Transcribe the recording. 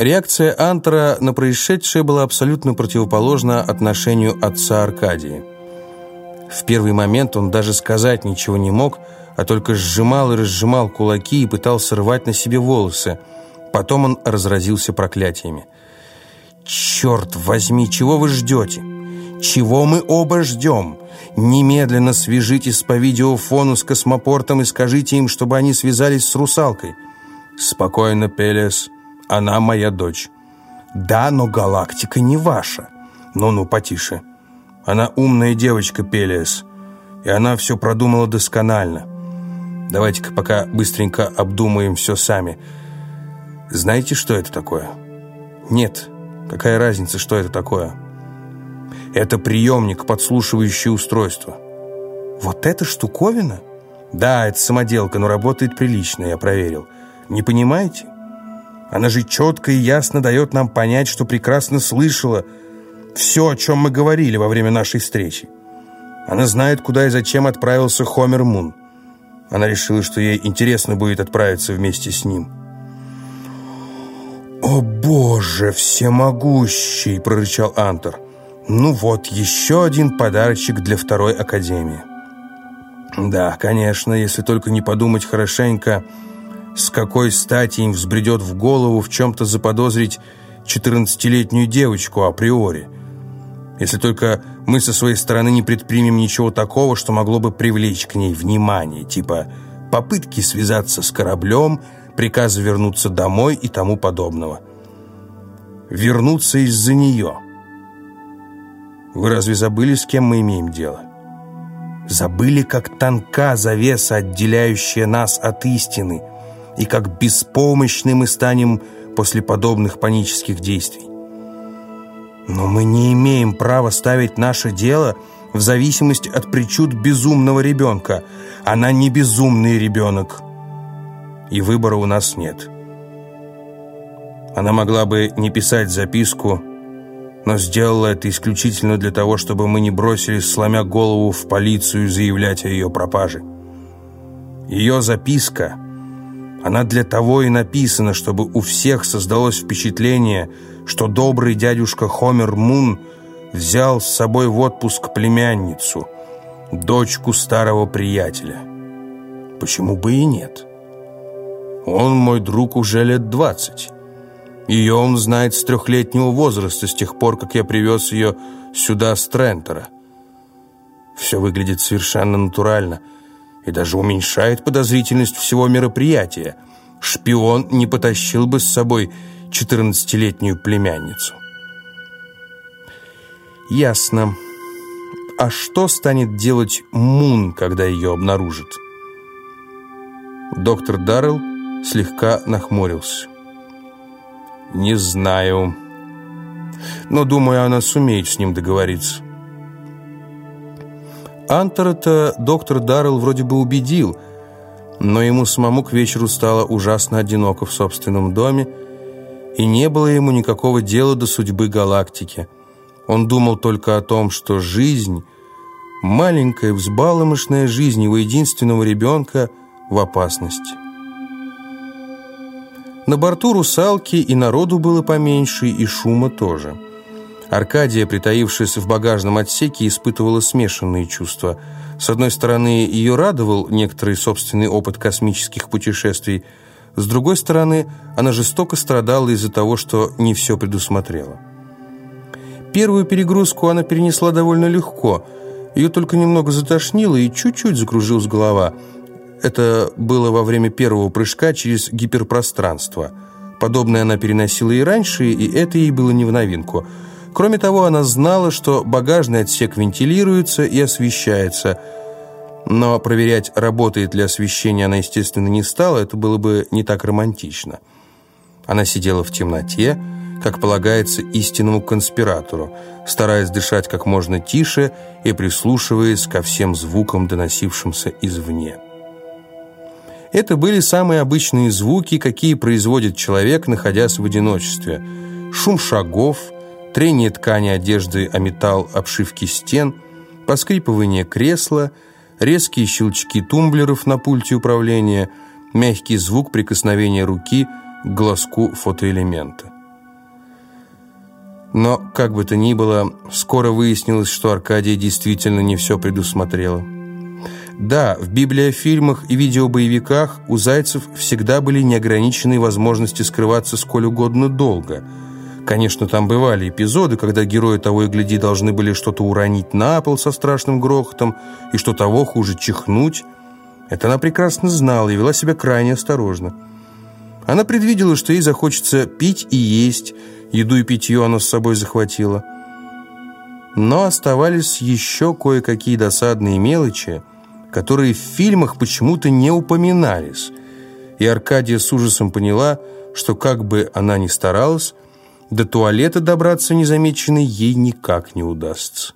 Реакция Антера на происшедшее была абсолютно противоположна отношению отца Аркадии. В первый момент он даже сказать ничего не мог, а только сжимал и разжимал кулаки и пытался рвать на себе волосы. Потом он разразился проклятиями. «Черт возьми, чего вы ждете? Чего мы оба ждем? Немедленно свяжитесь по видеофону с космопортом и скажите им, чтобы они связались с русалкой». «Спокойно, Пелес, она моя дочь». «Да, но галактика не ваша». «Ну-ну, потише». «Она умная девочка, Пелес, и она все продумала досконально. Давайте-ка пока быстренько обдумаем все сами. Знаете, что это такое?» «Нет. Какая разница, что это такое?» «Это приемник, подслушивающее устройство». «Вот эта штуковина?» «Да, это самоделка, но работает прилично, я проверил». Не понимаете? Она же четко и ясно дает нам понять, что прекрасно слышала все, о чем мы говорили во время нашей встречи. Она знает, куда и зачем отправился Хомер Мун. Она решила, что ей интересно будет отправиться вместе с ним. «О, Боже, всемогущий!» – прорычал Антер. «Ну вот, еще один подарочек для второй академии». «Да, конечно, если только не подумать хорошенько...» С какой стати им взбредет в голову в чем-то заподозрить 14-летнюю девочку априори? Если только мы со своей стороны не предпримем ничего такого, что могло бы привлечь к ней внимание, типа попытки связаться с кораблем, приказа вернуться домой и тому подобного. Вернуться из-за нее. Вы разве забыли, с кем мы имеем дело? Забыли, как тонка завеса, отделяющая нас от истины – и как беспомощны мы станем после подобных панических действий. Но мы не имеем права ставить наше дело в зависимости от причуд безумного ребенка. Она не безумный ребенок, и выбора у нас нет. Она могла бы не писать записку, но сделала это исключительно для того, чтобы мы не бросились, сломя голову в полицию, заявлять о ее пропаже. Ее записка — она для того и написана, чтобы у всех создалось впечатление, что добрый дядюшка Хомер Мун взял с собой в отпуск племянницу, дочку старого приятеля. Почему бы и нет? Он мой друг уже лет двадцать. Ее он знает с трехлетнего возраста, с тех пор, как я привез ее сюда с Трентера. Все выглядит совершенно натурально – и даже уменьшает подозрительность всего мероприятия. Шпион не потащил бы с собой 14-летнюю племянницу. Ясно. А что станет делать Мун, когда ее обнаружит? Доктор Даррелл слегка нахмурился. «Не знаю. Но, думаю, она сумеет с ним договориться». Антера-то доктор Даррелл вроде бы убедил, но ему самому к вечеру стало ужасно одиноко в собственном доме, и не было ему никакого дела до судьбы галактики. Он думал только о том, что жизнь, маленькая взбаломышная жизнь его единственного ребенка в опасности. На борту русалки и народу было поменьше, и шума тоже – Аркадия, притаившись в багажном отсеке, испытывала смешанные чувства. С одной стороны, ее радовал некоторый собственный опыт космических путешествий, с другой стороны, она жестоко страдала из-за того, что не все предусмотрела. Первую перегрузку она перенесла довольно легко. Ее только немного затошнило и чуть-чуть закружилась голова. Это было во время первого прыжка через гиперпространство. Подобное она переносила и раньше, и это ей было не в новинку – Кроме того, она знала, что багажный отсек вентилируется и освещается. Но проверять, работает ли освещение, она, естественно, не стала. Это было бы не так романтично. Она сидела в темноте, как полагается истинному конспиратору, стараясь дышать как можно тише и прислушиваясь ко всем звукам, доносившимся извне. Это были самые обычные звуки, какие производит человек, находясь в одиночестве. Шум шагов – трение ткани одежды о металл обшивки стен, поскрипывание кресла, резкие щелчки тумблеров на пульте управления, мягкий звук прикосновения руки к глазку фотоэлемента. Но, как бы то ни было, скоро выяснилось, что Аркадия действительно не все предусмотрела. Да, в библиофильмах и видеобоевиках у зайцев всегда были неограниченные возможности скрываться сколь угодно долго. Конечно, там бывали эпизоды, когда герои того и гляди должны были что-то уронить на пол со страшным грохотом и что того хуже чихнуть. Это она прекрасно знала и вела себя крайне осторожно. Она предвидела, что ей захочется пить и есть, еду и питье она с собой захватила. Но оставались еще кое-какие досадные мелочи, которые в фильмах почему-то не упоминались. И Аркадия с ужасом поняла, что как бы она ни старалась, до туалета добраться незамеченной ей никак не удастся.